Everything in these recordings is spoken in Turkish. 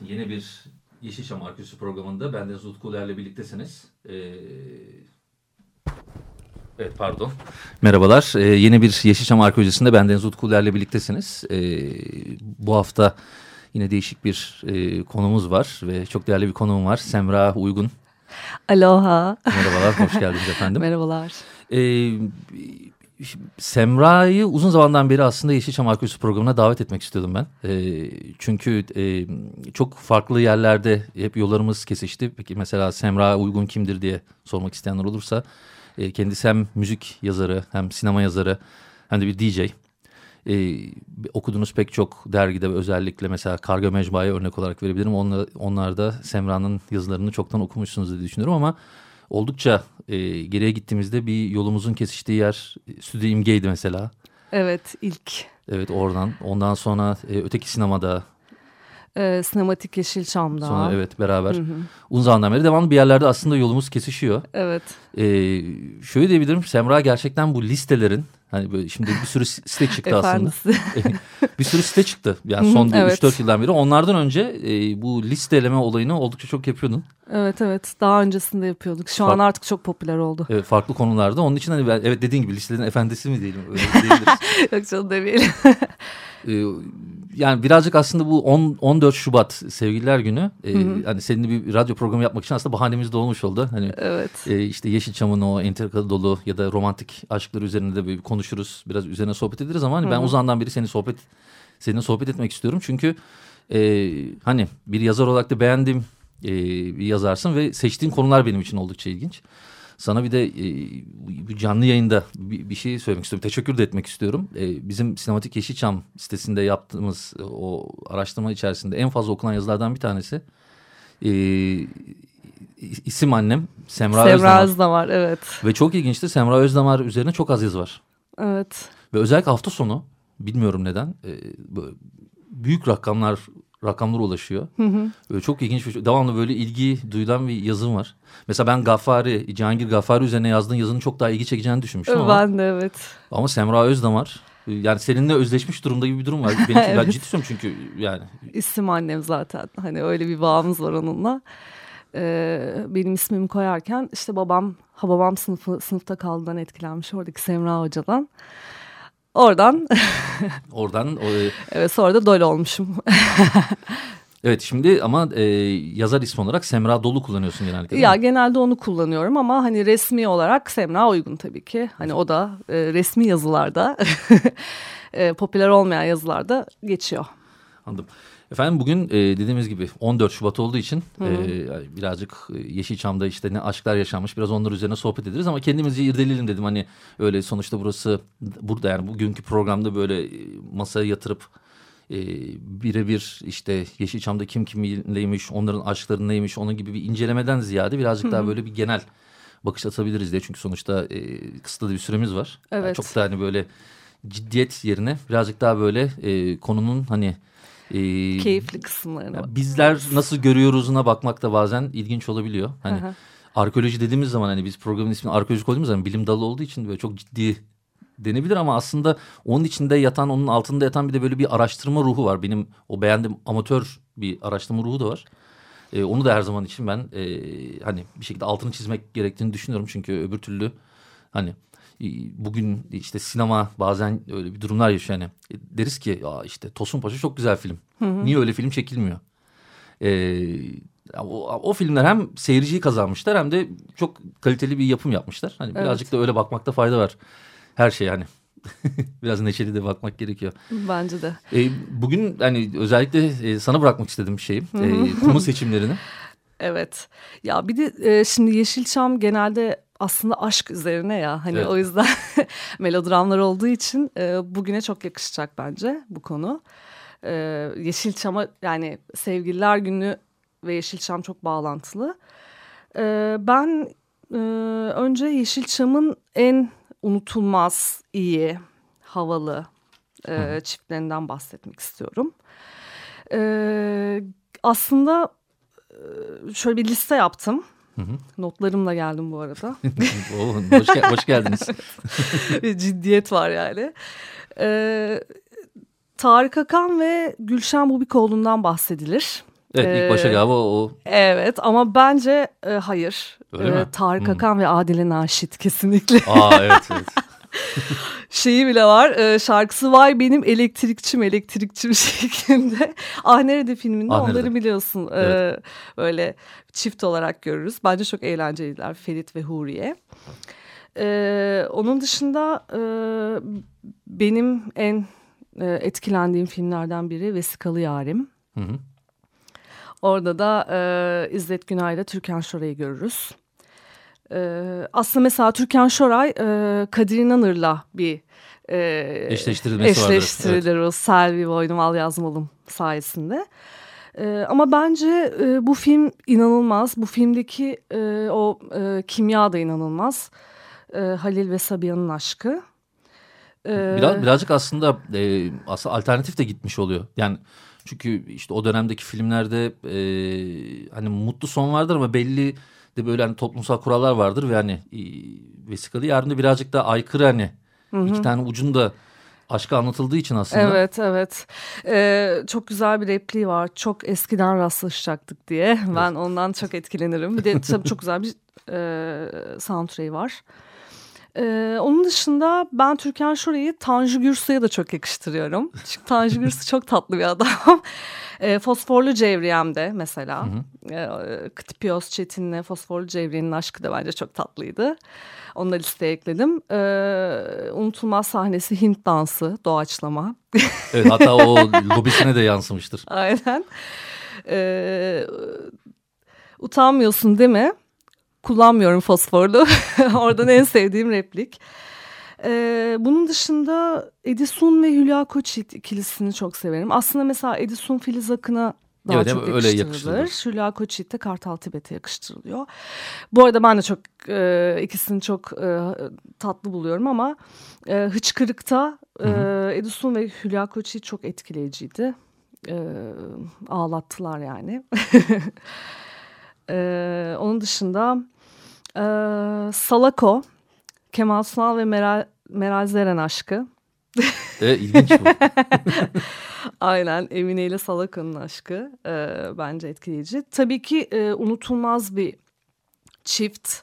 Yeni bir Yeşilçam Arkeolojisi programında bendeniz Utku Uluer'le birliktesiniz. Ee, evet pardon. Merhabalar, ee, yeni bir Yeşilçam Arkeolojisi'nde bendeniz Utku Uluer'le birliktesiniz. Ee, bu hafta yine değişik bir e, konumuz var ve çok değerli bir konuğum var. Semra Uygun. Aloha. Merhabalar, hoş geldiniz efendim. Merhabalar. Ee, Semra'yı uzun zamandan beri aslında Yeşilçam Arkeolojisi programına davet etmek istiyordum ben. Ee, çünkü e, çok farklı yerlerde hep yollarımız kesişti. Peki mesela Semra Uygun kimdir diye sormak isteyenler olursa. E, kendisi hem müzik yazarı hem sinema yazarı hem de bir DJ. Ee, okuduğunuz pek çok dergide özellikle mesela Karga Mecmua'ya örnek olarak verebilirim. Onlar, onlar da Semra'nın yazılarını çoktan okumuşsunuz diye düşünüyorum ama oldukça e, geriye gittiğimizde bir yolumuzun kesiştiği yer Stüdyo İmge'ydi mesela. Evet ilk. Evet oradan. Ondan sonra e, öteki sinemada. E, Sinematik Yeşilçam'da. Sonra evet beraber. Hı hı. Uzun zamandan beri devamlı bir yerlerde aslında yolumuz kesişiyor. Evet. E, şöyle diyebilirim Semra gerçekten bu listelerin Hani böyle şimdi bir sürü site çıktı aslında. bir sürü site çıktı. Yani son evet. 3-4 yıldan beri. Onlardan önce e, bu listeleme olayını oldukça çok yapıyordun. Evet evet. Daha öncesinde yapıyorduk. Şu Fark, an artık çok popüler oldu. Evet, farklı konularda. Onun için hani ben, evet dediğin gibi listelerin efendisi mi diyelim? Öyle. Yok canım demeyelim. Ee, yani birazcık aslında bu 10, 14 Şubat Sevgililer Günü e, hani seninle bir radyo programı yapmak için aslında bahanemiz de olmuş oldu. Hani evet. e, işte Yeşilçam'ın o entrikalı dolu ya da romantik aşkları üzerinde de bir konuşuruz. Biraz üzerine sohbet ederiz ama hani ben uzandan beri seni sohbet seninle sohbet etmek istiyorum. Çünkü e, hani bir yazar olarak da beğendiğim e, bir yazarsın ve seçtiğin konular benim için oldukça ilginç. Sana bir de e, canlı yayında bir, bir şey söylemek istiyorum. Teşekkür de etmek istiyorum. E, bizim Sinematik Yeşilçam sitesinde yaptığımız o araştırma içerisinde en fazla okunan yazılardan bir tanesi. E, isim annem Semra, Semra Özdamar. Özdamar evet. Ve çok ilginçti Semra Özdamar üzerine çok az yazı var. Evet. Ve özellikle hafta sonu bilmiyorum neden e, büyük rakamlar rakamlara ulaşıyor. Hı hı. Böyle çok ilginç bir şey. Devamlı böyle ilgi duyulan bir yazım var. Mesela ben Gaffari, Cihangir Gaffari üzerine yazdığın yazının çok daha ilgi çekeceğini düşünmüştüm ama. Ben de evet. Ama Semra Özdamar yani seninle özleşmiş durumda gibi bir durum var. Benim evet. ben ciddi söylüyorum çünkü yani. İsim annem zaten. Hani öyle bir bağımız var onunla. Ee, benim ismimi koyarken işte babam, ha babam sınıfı, sınıfta kaldığından etkilenmiş oradaki Semra Hoca'dan. Oradan. Oradan. O, evet sonra da dol olmuşum. Evet şimdi ama e, yazar ismi olarak Semra Dolu kullanıyorsun genellikle. Ya genelde onu kullanıyorum ama hani resmi olarak Semra uygun tabii ki. Hani o da e, resmi yazılarda e, popüler olmayan yazılarda geçiyor. Anladım. Efendim bugün e, dediğimiz gibi 14 Şubat olduğu için e, birazcık e, Yeşilçam'da işte ne aşklar yaşanmış biraz onlar üzerine sohbet ederiz ama kendimizi irdeleyelim dedim. Hani öyle sonuçta burası burada yani bugünkü programda böyle e, masaya yatırıp e, birebir işte Yeşilçam'da kim kimleymiş onların aşkları neymiş onun gibi bir incelemeden ziyade birazcık daha böyle bir genel bakış atabiliriz diye. Çünkü sonuçta e, kısıtlı bir süremiz var. Evet. Yani çok da hani böyle ciddiyet yerine birazcık daha böyle e, konunun hani e, keyifli kısımlarına. Bizler nasıl görüyoruzuna bakmak da bazen ilginç olabiliyor. Hani arkeoloji dediğimiz zaman hani biz programın ismini arkeoloji koyduğumuz zaman bilim dalı olduğu için böyle çok ciddi denebilir ama aslında onun içinde yatan onun altında yatan bir de böyle bir araştırma ruhu var. Benim o beğendiğim amatör bir araştırma ruhu da var. E, onu da her zaman için ben e, hani bir şekilde altını çizmek gerektiğini düşünüyorum. Çünkü öbür türlü hani bugün işte sinema bazen öyle bir durumlar yaşıyor. Yani e, deriz ki ya işte Tosun Paşa çok güzel film. Hı hı. Niye öyle film çekilmiyor? Ee, o, o filmler hem seyirciyi kazanmışlar hem de çok kaliteli bir yapım yapmışlar. Hani evet. birazcık da öyle bakmakta fayda var. Her şey yani. Biraz neşeli de bakmak gerekiyor. Bence de. E, bugün hani özellikle e, sana bırakmak istedim şeyi. E, konu seçimlerini. Evet. Ya bir de e, şimdi Yeşilçam genelde aslında aşk üzerine ya. Hani Evet. o yüzden melodramlar olduğu için e, bugüne çok yakışacak bence bu konu. E, Yeşilçam'a yani Sevgililer Günü ve Yeşilçam çok bağlantılı. E, ben e, önce Yeşilçam'ın en unutulmaz, iyi, havalı e, çiftlerinden bahsetmek istiyorum. E, aslında e, şöyle bir liste yaptım. Hı hı. Notlarımla geldim bu arada. Oo, hoş, gel- hoş geldiniz. ciddiyet var yani. Ee, Tarık Akan ve Gülşen Bubikoğlu'ndan bahsedilir. Evet ilk başa Ee, galiba o Evet ama bence e, hayır. Öyle Ee, mi? Tarık Hmm. Akan ve Adile Naşit kesinlikle. Aa evet evet. Şeyi bile var e, şarkısı Vay Benim Elektrikçim Elektrikçim şeklinde. Ah Nerede filminde Ah onları Nerede? biliyorsun. Ee, Evet. böyle çift olarak görürüz. Bence çok eğlenceliler Ferit ve Huriye. Ee, onun dışında e, benim en e, etkilendiğim filmlerden biri Vesikalı Yarim. Hı hı. Orada da e, İzzet Günay'la Türkan Şoray'ı görürüz. E, aslında mesela Türkan Şoray e, Kadir İnanır'la bir e, Eşleştirilmesi vardır, eşleştirilir o Selvi Boynum Al Yazmalım sayesinde. E, ama bence e, bu film inanılmaz. Bu filmdeki e, o e, kimya da inanılmaz. E, Halil ve Sabiha'nın aşkı. E, Biraz, birazcık aslında e, aslında alternatif de gitmiş oluyor. Yani çünkü işte o dönemdeki filmlerde e, hani mutlu son vardır ama belli de böyle hani toplumsal kurallar vardır ve hani e, vesikalı yarında birazcık daha aykırı hani iki tane ucunda aşkı anlatıldığı için aslında. Evet evet. Ee, çok güzel bir repliği var. Çok eskiden rastlaşacaktık diye. Ben ondan çok etkilenirim. Bir de tabii çok güzel bir e, soundtrack'i var. Ee, onun dışında ben Türkan Şoray'ı Tanju Gürsu'ya da çok yakıştırıyorum. Çünkü Tanju Gürsu çok tatlı bir adam. E, Fosforlu Cevriyem'de mesela. E, Ktipiyos Çetin'le Fosforlu Cevriye'nin aşkı da bence çok tatlıydı. Onu da listeye ekledim. E, unutulmaz sahnesi Hint dansı, doğaçlama. Evet, hatta o lobisine de yansımıştır. Aynen. E, utanmıyorsun değil mi? Kullanmıyorum fosforlu. Oradan en sevdiğim replik. Ee, bunun dışında Edison ve Hülya Koçyiğit ikilisini çok severim. Aslında mesela Edison Filiz Akın'a daha Evet, çok öyle yakıştırılır. Hülya Koçyiğit de Kartal Tibet'e yakıştırılıyor. Bu arada ben de çok e, ikisini çok e, tatlı buluyorum ama e, Hıçkırık'ta e, Edison ve Hülya Koçyiğit çok etkileyiciydi. E, ağlattılar yani. e, onun dışında e, Salako, Kemal Sunal ve Meral, Meral Zeren aşkı. Evet, ilginç bu. Aynen Emine ile Salako'nun aşkı e, bence etkileyici. Tabii ki e, unutulmaz bir çift.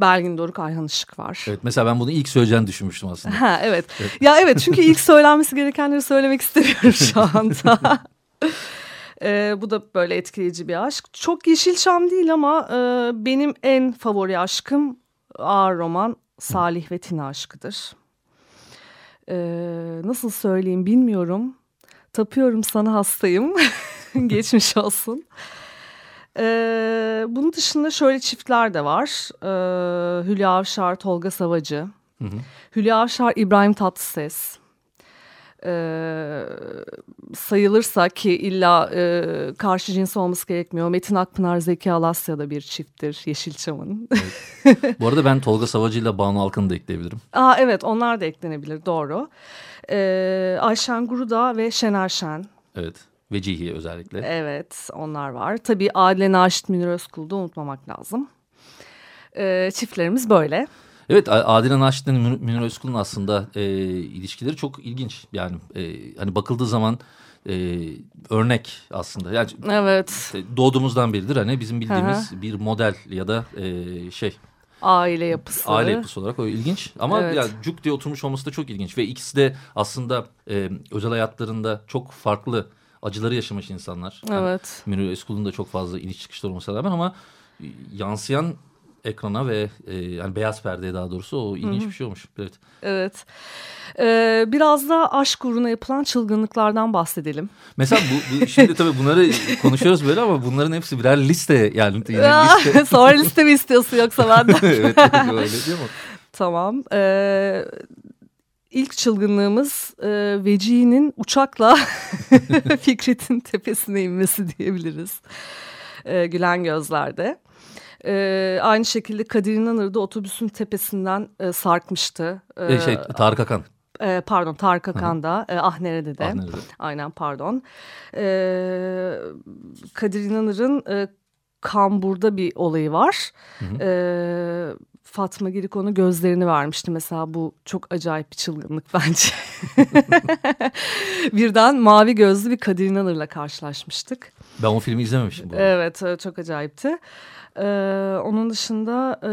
Belgin Doruk Ayhan Işık var. Evet, mesela ben bunu ilk söyleyeceğini düşünmüştüm aslında. Ha evet. Ya evet çünkü ilk söylenmesi gerekenleri söylemek istemiyorum şu anda. Ee, bu da böyle etkileyici bir aşk. Çok Yeşilçam değil ama e, benim en favori aşkım ağır roman Salih ve Tina aşkıdır. Ee, nasıl söyleyeyim bilmiyorum. Tapıyorum sana hastayım. Geçmiş olsun. Ee, bunun dışında şöyle çiftler de var. Ee, Hülya Avşar, Tolga Savacı. Hı hı. Hülya Avşar, İbrahim Tatlıses. Ee, sayılırsa ki illa e, karşı cins olması gerekmiyor. Metin Akpınar, Zeki Alasya da bir çifttir Yeşilçam'ın. Bu arada ben Tolga Savacı ile Banu Alkan'ı da ekleyebilirim. Aa, evet onlar da eklenebilir doğru. Ee, Ayşen Guruda ve Şener Şen. Evet. Vecihi özellikle. Evet onlar var. Tabii Adile Naşit Münir Özkul'u da unutmamak lazım. Ee, çiftlerimiz böyle. Evet Adile Naşit'le Münir Özkul'un aslında e, ilişkileri çok ilginç. Yani e, hani bakıldığı zaman e, örnek aslında. Yani Evet işte doğduğumuzdan beridir hani bizim bildiğimiz bir model ya da e, şey aile yapısı. aile yapısı olarak o ilginç. Ama Evet. ya cuk diye oturmuş olması da çok ilginç ve ikisi de aslında e, özel hayatlarında çok farklı acıları yaşamış insanlar. Yani Evet. Münir Özkul'un da çok fazla iniş çıkışları olmasına rağmen ama yansıyan ekrana ve e, yani beyaz perdeye daha doğrusu o ilginç Hı-hı. bir şey olmuş. Evet. Evet. Ee, biraz da aşk uğruna yapılan çılgınlıklardan bahsedelim. Mesela bu, bu şimdi tabii bunları konuşuyoruz böyle ama bunların hepsi birer liste yani. Yine liste. Sonra liste mi istiyorsun yoksa benden? evet öyle değil mi? Tamam. Ee, ilk çılgınlığımız e, Vecihi'nin uçakla Fikret'in tepesine inmesi diyebiliriz. E, gülen gözlerde. E, aynı şekilde Kadir İnanır da otobüsün tepesinden e, sarkmıştı. E, şey Tarık Akan. E, pardon Tarık Akan'da e, Ah Nerede de. Ah Nerede. Aynen pardon. E, Kadir İnanır'ın e, Kambur'da bir olayı var. Hı hı. E, Fatma Girik onu gözlerini vermişti. Mesela bu çok acayip bir çılgınlık bence. Birden mavi gözlü bir Kadir İnanır'la karşılaşmıştık. Ben o filmi izlememiştim. Bu evet çok acayipti. Ee, onun dışında e,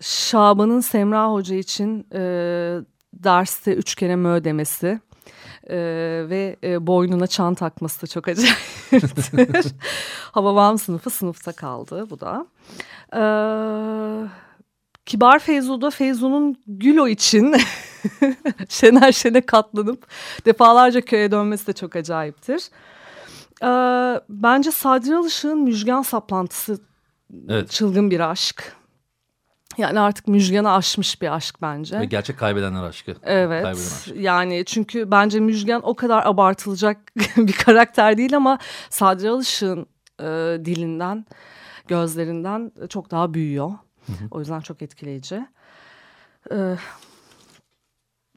Şaban'ın Semra Hoca için e, derste üç kere mö demesi. Ee, ve e, boynuna çan takması da çok acayiptir. Havavam sınıfı sınıfta kaldı bu da. Ee, Kibar Feyzu'da Feyzu'nun Gülo için Şener Şen'e katlanıp defalarca köye dönmesi de çok acayiptir. Ee, bence Sadri Alışık'ın Müjgan saplantısı evet. çılgın bir aşk. Yani artık Müjgan'ı aşmış bir aşk bence. Ve gerçek kaybedenler aşkı. Evet. Aşk. Yani çünkü bence Müjgan o kadar abartılacak bir karakter değil ama Sadri Alışık'ın e, dilinden, gözlerinden çok daha büyüyor. Hı hı. O yüzden çok etkileyici. Ee,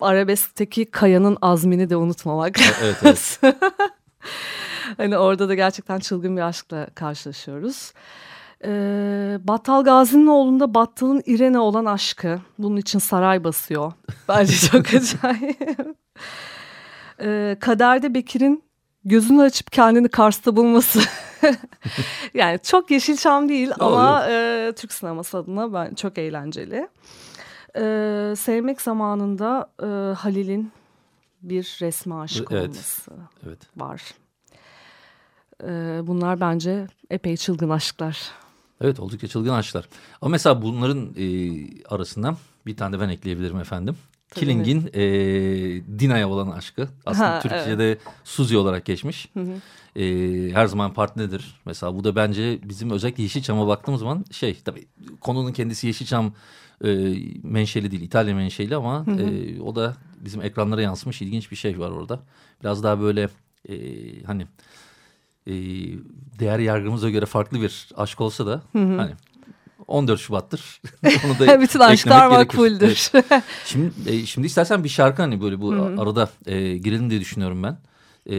arabeskteki Kaya'nın azmini de unutmamak Evet, evet. hani orada da gerçekten çılgın bir aşkla karşılaşıyoruz. Ee, Battal Gazi'nin oğlunda Battal'ın İrene olan aşkı. Bunun için saray basıyor. Bence çok acayip. Ee, Kaderde Bekir'in gözünü açıp kendini Kars'ta bulması. yani çok Yeşilçam değil ama e, Türk sineması adına ben çok eğlenceli. E, sevmek zamanında e, Halil'in bir resme aşık evet. olması evet. var. E, bunlar bence epey çılgın aşklar. Evet oldukça çılgın aşklar. Ama mesela bunların e, arasından bir tane de ben ekleyebilirim efendim. Killing'in e, Dina'ya olan aşkı. Aslında ha, Türkçe'de evet. Suzi olarak geçmiş. Hı hı. E, her zaman partnerdir. Mesela bu da bence bizim özellikle Yeşilçam'a baktığımız zaman şey tabii konunun kendisi Yeşilçam e, menşeli değil İtalya menşeli ama hı hı. E, o da bizim ekranlara yansımış ilginç bir şey var orada. Biraz daha böyle e, hani e, değer yargımıza göre farklı bir aşk olsa da hı hı. hani 14 Şubat'tır. Onu da Bütün aşklar makbuldür. Evet. Şimdi, e, şimdi istersen bir şarkı hani böyle bu Hı -hı. arada e, girelim diye düşünüyorum ben. E,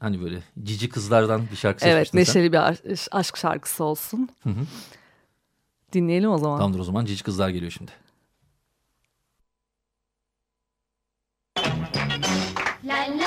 hani böyle cici kızlardan bir şarkı seçmiştin Evet neşeli sen. bir aşk şarkısı olsun. Hı -hı. Dinleyelim o zaman. Tamamdır o zaman cici kızlar geliyor şimdi. La la la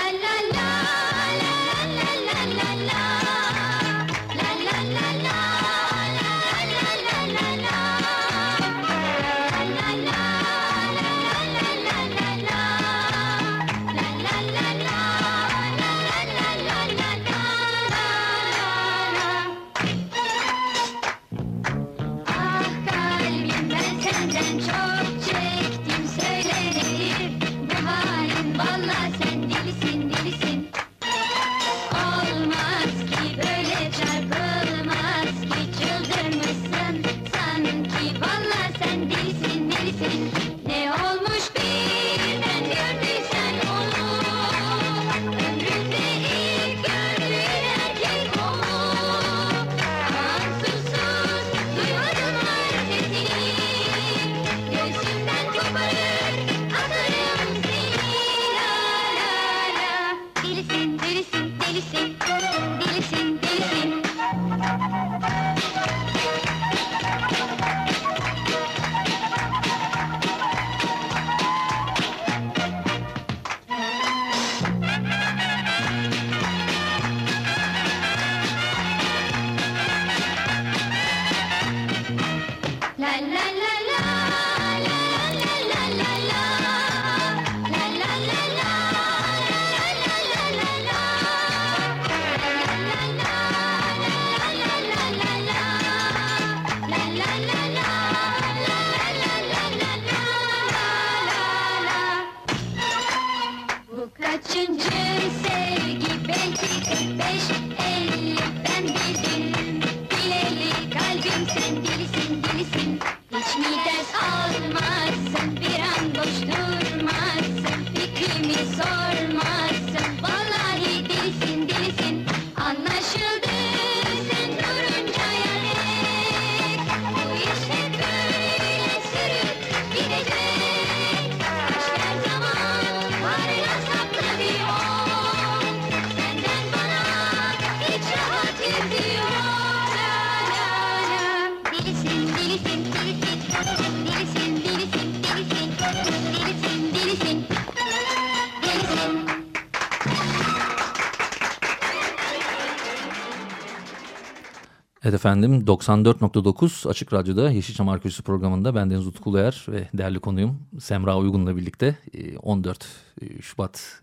Evet efendim 94.9 Açık Radyo'da Yeşilçam Arkeolojisi programında ben Deniz Utku Uluer ve değerli konuğum Semra Uygun'la birlikte 14 e, e, Şubat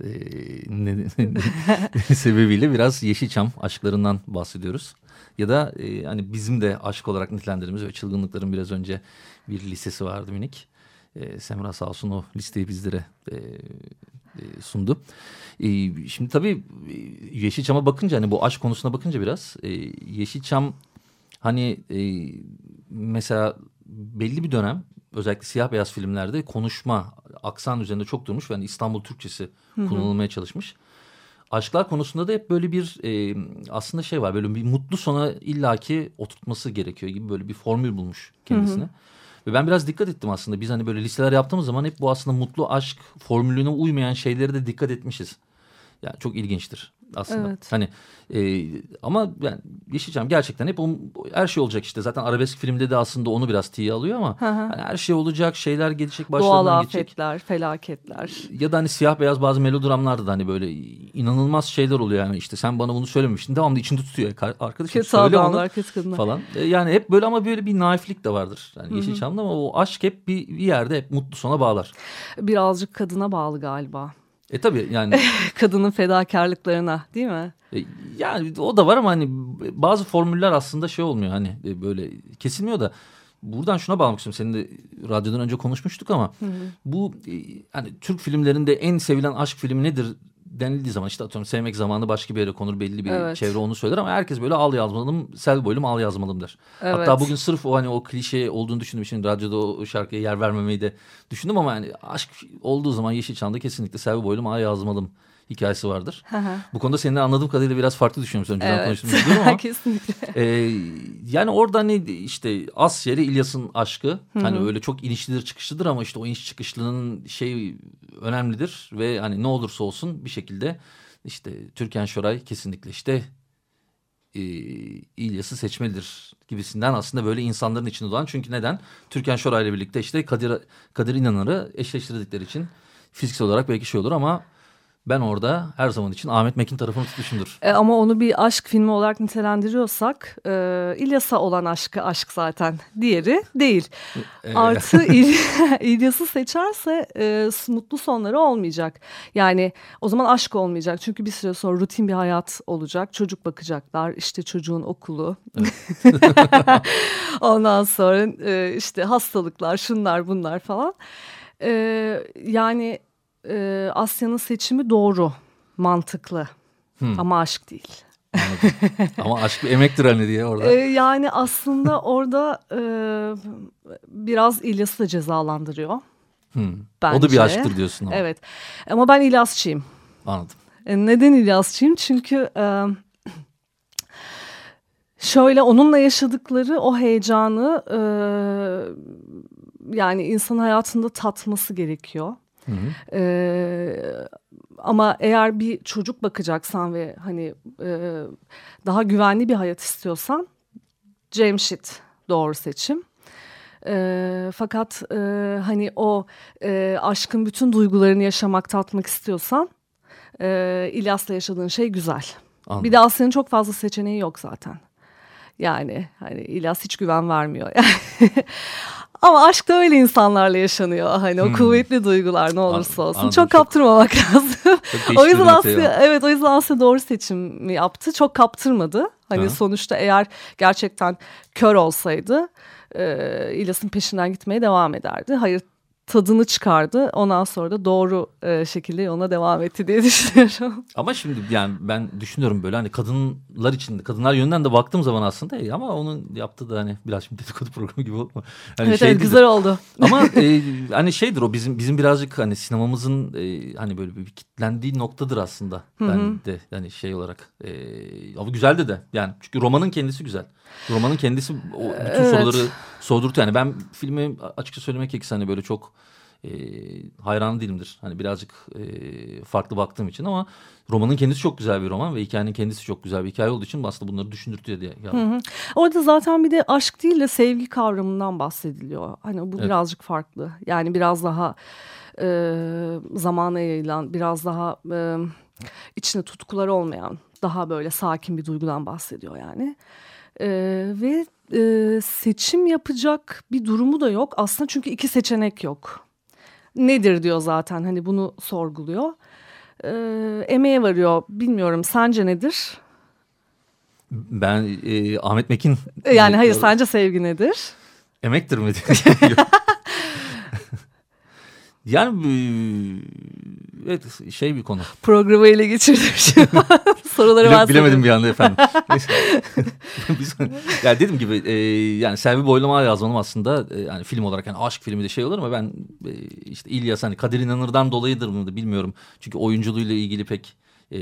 e, sebebiyle biraz Yeşilçam aşklarından bahsediyoruz. Ya da hani bizim de aşk olarak nitelendirdiğimiz ve çılgınlıkların biraz önce bir listesi vardı minik. Semra sağ olsun o listeyi bizlere sundu. şimdi tabii Yeşilçam'a bakınca hani bu aşk konusuna bakınca biraz Yeşilçam Hani e, mesela belli bir dönem özellikle siyah beyaz filmlerde konuşma, aksan üzerinde çok durmuş ve hani İstanbul Türkçesi kullanılmaya çalışmış. Aşklar konusunda da hep böyle bir e, aslında şey var böyle bir mutlu sona illaki oturtması gerekiyor gibi böyle bir formül bulmuş kendisine. Hı hı. Ve ben biraz dikkat ettim aslında. Biz hani böyle listeler yaptığımız zaman hep bu aslında mutlu aşk formülüne uymayan şeylere de dikkat etmişiz. Yani çok ilginçtir aslında. Evet. Hani e, ama yani Yeşilçam gerçekten hep on, her şey olacak işte. Zaten arabesk filmde de aslında onu biraz tiye alıyor ama hani her şey olacak, şeyler gelecek, başlarından Doğal geçecek. afetler, felaketler. Ya da hani siyah beyaz bazı melodramlarda da hani böyle inanılmaz şeyler oluyor yani işte sen bana bunu söylememiştin. Devamlı içinde tutuyor arkadaşım kötü söyle onu kötü falan. E, yani hep böyle ama böyle bir naiflik de vardır. Yani Yeşilçam'da ama o aşk hep bir, bir yerde hep mutlu sona bağlar. Birazcık kadına bağlı galiba. E tabii yani. Kadının fedakarlıklarına değil mi? E, yani o da var ama hani bazı formüller aslında şey olmuyor hani e, böyle kesilmiyor da. Buradan şuna bağlamak istiyorum. Seninle radyodan önce konuşmuştuk ama hı hı. bu e, hani Türk filmlerinde en sevilen aşk filmi nedir denildiği zaman işte atıyorum sevmek zamanı başka bir yere konur belli bir evet. çevre onu söyler ama herkes böyle al yazmalım sel boylum al yazmalım der. Evet. Hatta bugün sırf o hani o klişe olduğunu düşündüğüm için radyoda o şarkıya yer vermemeyi de düşündüm ama yani aşk olduğu zaman Yeşilçam'da kesinlikle sel boylum al yazmalım hikayesi vardır. Bu konuda seninle anladığım kadarıyla biraz farklı düşünüyorsun. Önceden evet. konuştuğumuz ama. Kesinlikle. E, yani orada ne işte Asya ile İlyas'ın aşkı. Hı-hı. Hani öyle çok inişlidir çıkışlıdır ama işte o iniş çıkışlının şey önemlidir. Ve hani ne olursa olsun bir şekilde işte Türkan Şoray kesinlikle işte e, İlyas'ı seçmelidir gibisinden aslında böyle insanların içinde olan. Çünkü neden? Türkan Şoray ile birlikte işte Kadir, Kadir İnanır'ı eşleştirdikleri için fiziksel olarak belki şey olur ama ben orada her zaman için Ahmet Mekin tarafını tutmuşumdur. E, ama onu bir aşk filmi olarak nitelendiriyorsak e, İlyas'a olan aşkı aşk zaten. Diğeri değil. E, Artı İl İlyas'ı seçerse e, mutlu sonları olmayacak. Yani o zaman aşk olmayacak. Çünkü bir süre sonra rutin bir hayat olacak. Çocuk bakacaklar. işte çocuğun okulu. Evet. Ondan sonra e, işte hastalıklar şunlar bunlar falan. E, yani e, Asya'nın seçimi doğru, mantıklı hmm. ama aşk değil. ama aşk bir emektir hani diye orada. Ee, yani aslında orada e, biraz İlyas'ı da cezalandırıyor. Hmm. Bence. O da bir aşktır diyorsun ama. Evet ama ben İlyasçıyım. Anladım. E, neden İlyasçıyım? Çünkü e, şöyle onunla yaşadıkları o heyecanı e, yani insan hayatında tatması gerekiyor. Hı hı. Ee, ama eğer bir çocuk bakacaksan ve hani e, daha güvenli bir hayat istiyorsan Cemşit doğru seçim. E, fakat e, hani o e, aşkın bütün duygularını yaşamak, tatmak istiyorsan e, İlyas'la yaşadığın şey güzel. Anladım. Bir de Asya'nın çok fazla seçeneği yok zaten. Yani hani İlyas hiç güven vermiyor. Ama aşk da öyle insanlarla yaşanıyor. Hani hmm. o kuvvetli duygular ne olursa olsun. Anladım, çok kaptırmamak lazım. o yüzden Asya evet o yüzden Asya doğru seçimi yaptı. Çok kaptırmadı. Hani ha. sonuçta eğer gerçekten kör olsaydı e, İlyas'ın peşinden gitmeye devam ederdi. Hayır tadını çıkardı. Ondan sonra da doğru e, şekilde yoluna devam etti diye düşünüyorum. Ama şimdi yani ben düşünüyorum böyle hani kadınlar için kadınlar yönünden de baktığım zaman aslında iyi ama onun yaptığı da hani biraz şimdi dedikodu programı gibi olma. Hani evet evet güzel oldu. Ama e, hani şeydir o bizim bizim birazcık hani sinemamızın e, hani böyle bir kitlendiği noktadır aslında. Ben de hani şey olarak e, ama güzeldi de yani çünkü romanın kendisi güzel. Romanın kendisi o bütün evet. soruları sordurtuyor. Yani ben filmi açıkça söylemek gerekirse hani böyle çok e, hayran değilimdir. Hani birazcık e, farklı baktığım için ama romanın kendisi çok güzel bir roman ve hikayenin kendisi çok güzel bir hikaye olduğu için aslında bunları düşündürtüyor diye. Hı hı. Orada zaten bir de aşk değil de sevgi kavramından bahsediliyor. Hani bu evet. birazcık farklı. Yani biraz daha e, zamana yayılan, biraz daha e, içinde tutkuları olmayan, daha böyle sakin bir duygudan bahsediyor yani. E, ve e, seçim yapacak bir durumu da yok. Aslında çünkü iki seçenek yok. Nedir diyor zaten hani bunu sorguluyor. E, emeğe varıyor bilmiyorum sence nedir? Ben e, Ahmet Mekin... Yani hayır sence sevgi nedir? Emektir mi? yani evet şey bir konu. Programı ele geçirdim şu Soruları Bile, Bilemedim bir anda efendim. Biz, yani dediğim gibi e, yani Selvi Boylama yazmanım aslında e, yani film olarak yani aşk filmi de şey olur ama ben e, işte İlyas hani Kadir İnanır'dan dolayıdır mı bilmiyorum. Çünkü oyunculuğuyla ilgili pek e,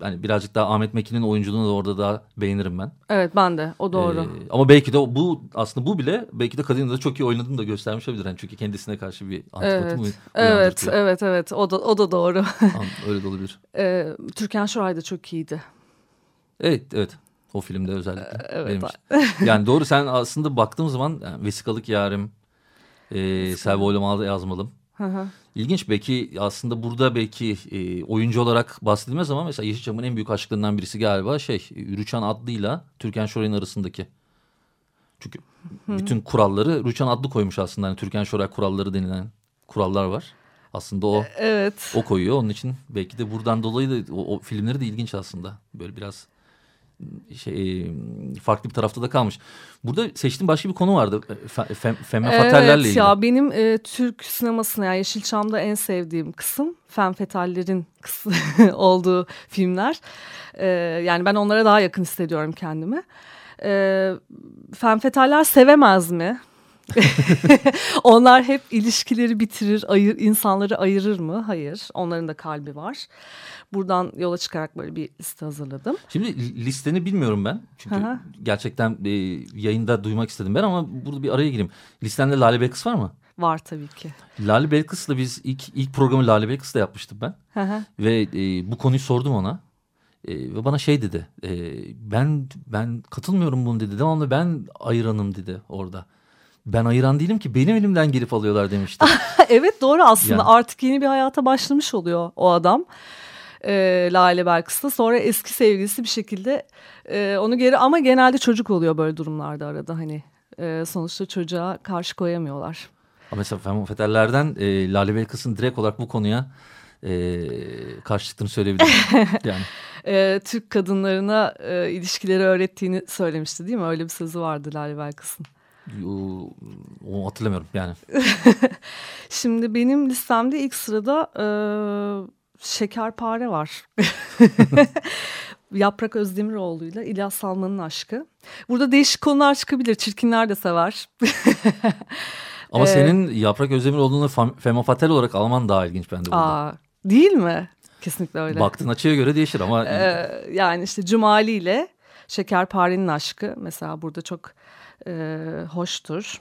hani birazcık daha Ahmet Mekin'in oyunculuğunu da orada daha beğenirim ben. Evet ben de o doğru. Ee, ama belki de bu aslında bu bile belki de Kadın'ın da çok iyi oynadığını da göstermiş olabilir. Yani çünkü kendisine karşı bir antipati evet. Evet evet evet o da, o da doğru. Öyle de olabilir. Ee, Türkan Şoray da çok iyiydi. Evet evet. O filmde özellikle. Evet. Benim Yani doğru sen aslında baktığım zaman yani vesikalık yarim, e, Selvi Oylamalı'da yazmalım. Hı hı. İlginç belki aslında burada belki e, oyuncu olarak bahsedilmez ama mesela Yeşilçam'ın en büyük aşklarından birisi galiba şey Rüçhan adlıyla Türkan Şoray'ın arasındaki. Çünkü Hı. bütün kuralları Rüçhan adlı koymuş aslında. Yani Türkan Şoray kuralları denilen kurallar var. Aslında o evet. o koyuyor. Onun için belki de buradan dolayı da o, o filmleri de ilginç aslında. Böyle biraz şey farklı bir tarafta da kalmış. Burada seçtiğim başka bir konu vardı. Fem, femme evet, fatallerle ilgili. ya benim e, Türk sinemasına yani Yeşilçam'da en sevdiğim kısım fem fatallerin olduğu filmler. E, yani ben onlara daha yakın hissediyorum kendimi. E, fem fataller sevemez mi? Onlar hep ilişkileri bitirir, ayır, insanları ayırır mı? Hayır. Onların da kalbi var. Buradan yola çıkarak böyle bir liste hazırladım. Şimdi listeni bilmiyorum ben. Çünkü Aha. gerçekten e, yayında duymak istedim ben ama burada bir araya gireyim. Listende Lale Belkıs var mı? Var tabii ki. Lale Belkıs'la biz ilk ilk programı Lale Belkıs'la yapmıştım ben. Aha. Ve e, bu konuyu sordum ona. E, ve bana şey dedi. E, ben ben katılmıyorum bunu dedi. Devamlı ben ayıranım dedi orada ben ayıran değilim ki benim elimden gelip alıyorlar demişti. evet doğru aslında yani. artık yeni bir hayata başlamış oluyor o adam. E, Lale Belkıs'ta sonra eski sevgilisi bir şekilde e, onu geri ama genelde çocuk oluyor böyle durumlarda arada hani e, sonuçta çocuğa karşı koyamıyorlar. Ama mesela Femofeller'den e, Lale Belkıs'ın direkt olarak bu konuya e, karşı çıktığını söyleyebilirim. yani. e, Türk kadınlarına e, ilişkileri öğrettiğini söylemişti değil mi? Öyle bir sözü vardı Lale Belkıs'ın. O hatırlamıyorum yani. Şimdi benim listemde ilk sırada e, şekerpare var. Yaprak Özdemiroğlu'yla İlyas Salman'ın aşkı. Burada değişik konular çıkabilir. Çirkinler de sever. Ama ee, senin Yaprak Özdemiroğlu'nu femme fatale olarak alman daha ilginç bende burada. Aa, değil mi? Kesinlikle öyle. Baktığın açıya göre değişir ama. Ee, yani işte Cumali ile Şekerpare'nin aşkı mesela burada çok e, hoştur.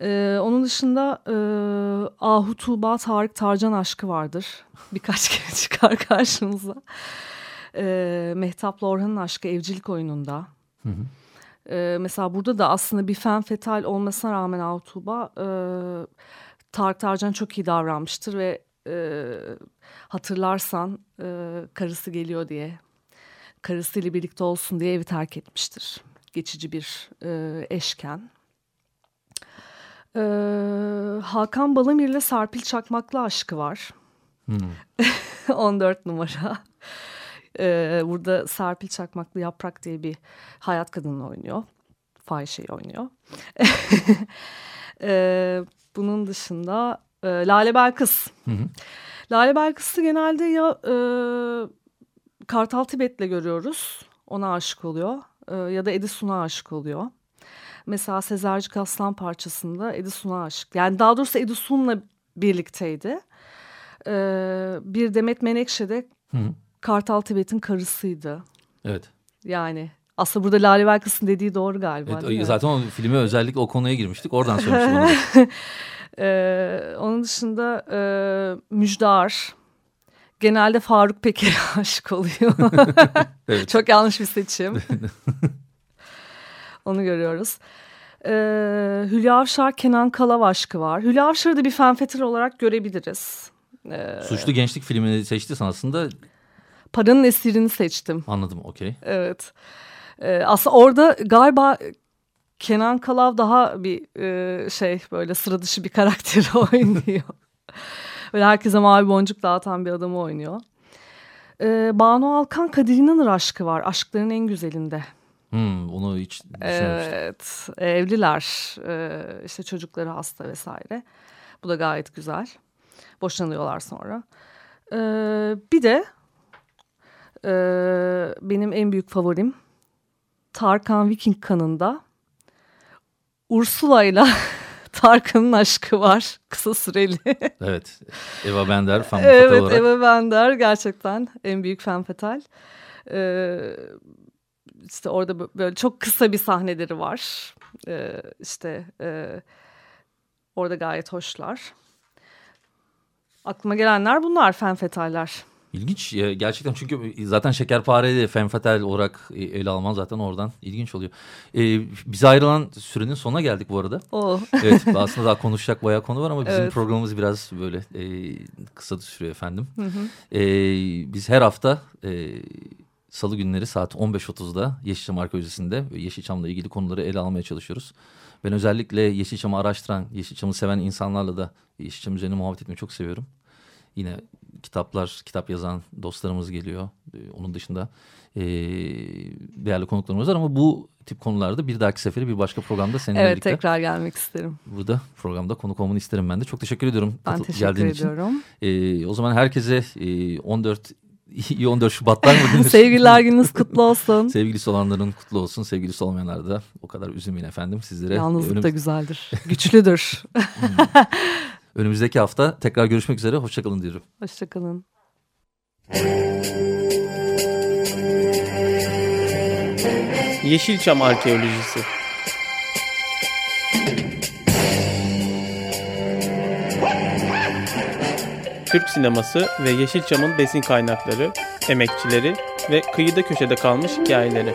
Ee, onun dışında e, Ahu Tuğba Tarık Tarcan aşkı vardır. Birkaç kere çıkar karşımıza. Ee, Mehtap'la Orhan'ın aşkı evcilik oyununda. Hı hı. Ee, mesela burada da aslında bir fen fetal olmasına rağmen Ahu Tuğba e, Tarık Tarcan çok iyi davranmıştır ve e, hatırlarsan e, karısı geliyor diye karısıyla birlikte olsun diye evi terk etmiştir geçici bir e, eşken. E, Hakan Balamir ile Serpil Çakmak'la aşkı var. Hmm. 14 numara. E, burada Serpil Çakmaklı Yaprak diye bir hayat kadını oynuyor. Fahişeyi oynuyor. e, bunun dışında e, Lale Belkıs. Hı hı. Lale Belkıs'ı genelde ya e, Kartal Tibet'le görüyoruz. Ona aşık oluyor e, ya da Edison'a aşık oluyor. Mesela Sezercik Aslan parçasında Edison'a aşık. Yani daha doğrusu Edison'la birlikteydi. E, bir Demet Menekşe de Hı. Kartal Tibet'in karısıydı. Evet. Yani aslında burada Lale Belkıs'ın dediği doğru galiba. Evet, zaten o filme özellikle o konuya girmiştik. Oradan söylemiştim ee, onun dışında e, Müjdar genelde Faruk Peker'e aşık oluyor. evet. Çok yanlış bir seçim. Onu görüyoruz. Ee, Hülya Avşar, Kenan Kalav aşkı var. Hülya Avşar'ı da bir fenfetir olarak görebiliriz. Ee, Suçlu Gençlik filmini seçtiysen aslında... Paranın Esirini seçtim. Anladım, okey. Evet. E, aslında orada galiba Kenan Kalav daha bir e, şey böyle sıra dışı bir karakteri oynuyor. Böyle herkese mavi boncuk dağıtan bir adamı oynuyor. Ee, Banu Alkan Kadir İnanır aşkı var. Aşkların en güzelinde. Hmm, onu hiç düşünmemiştim. Evet. Evliler. Ee, işte çocukları hasta vesaire. Bu da gayet güzel. Boşanıyorlar sonra. Ee, bir de e, benim en büyük favorim Tarkan Viking kanında Ursula'yla Tarkan'ın aşkı var kısa süreli. Evet. Eva Bender, fan evet, olarak. Eva Bender gerçekten en büyük fan fatal. Ee, işte orada böyle çok kısa bir sahneleri var. Ee, işte e, orada gayet hoşlar. Aklıma gelenler bunlar fan fetaller. İlginç e, gerçekten çünkü zaten Şekerpare de Fenfatel olarak e, ele alman zaten oradan ilginç oluyor. Ee, bize ayrılan sürenin sonuna geldik bu arada. Oh. Evet aslında daha konuşacak bayağı konu var ama bizim Evet. programımız biraz böyle e, kısa sürüyor efendim. Hı hı. E, biz her hafta e, salı günleri saat 15.30'da Yeşilçam Arkeolojisi'nde Yeşilçam'la ilgili konuları ele almaya çalışıyoruz. Ben özellikle Yeşilçam'ı araştıran, Yeşilçam'ı seven insanlarla da Yeşilçam üzerine muhabbet etmeyi çok seviyorum. Yine kitaplar, kitap yazan dostlarımız geliyor. Ee, onun dışında e, değerli konuklarımız var ama bu tip konularda bir dahaki seferi bir başka programda seninle Evet birlikte tekrar gelmek isterim. burada programda konuk olmanı isterim ben de. Çok teşekkür ediyorum Ben katıl- teşekkür geldiğin için. ediyorum. Ee, o zaman herkese e, 14 iyi 14 Şubatlar mı? Sevgililer gününüz kutlu olsun. Sevgilisi olanların kutlu olsun. Sevgilisi olmayanlar da o kadar üzülmeyin efendim. Sizlere Yalnızlık önüm- da güzeldir. Güçlüdür. Önümüzdeki hafta tekrar görüşmek üzere. Hoşçakalın diyorum. Hoşçakalın. Yeşilçam Arkeolojisi Türk sineması ve Yeşilçam'ın besin kaynakları, emekçileri ve kıyıda köşede kalmış hikayeleri.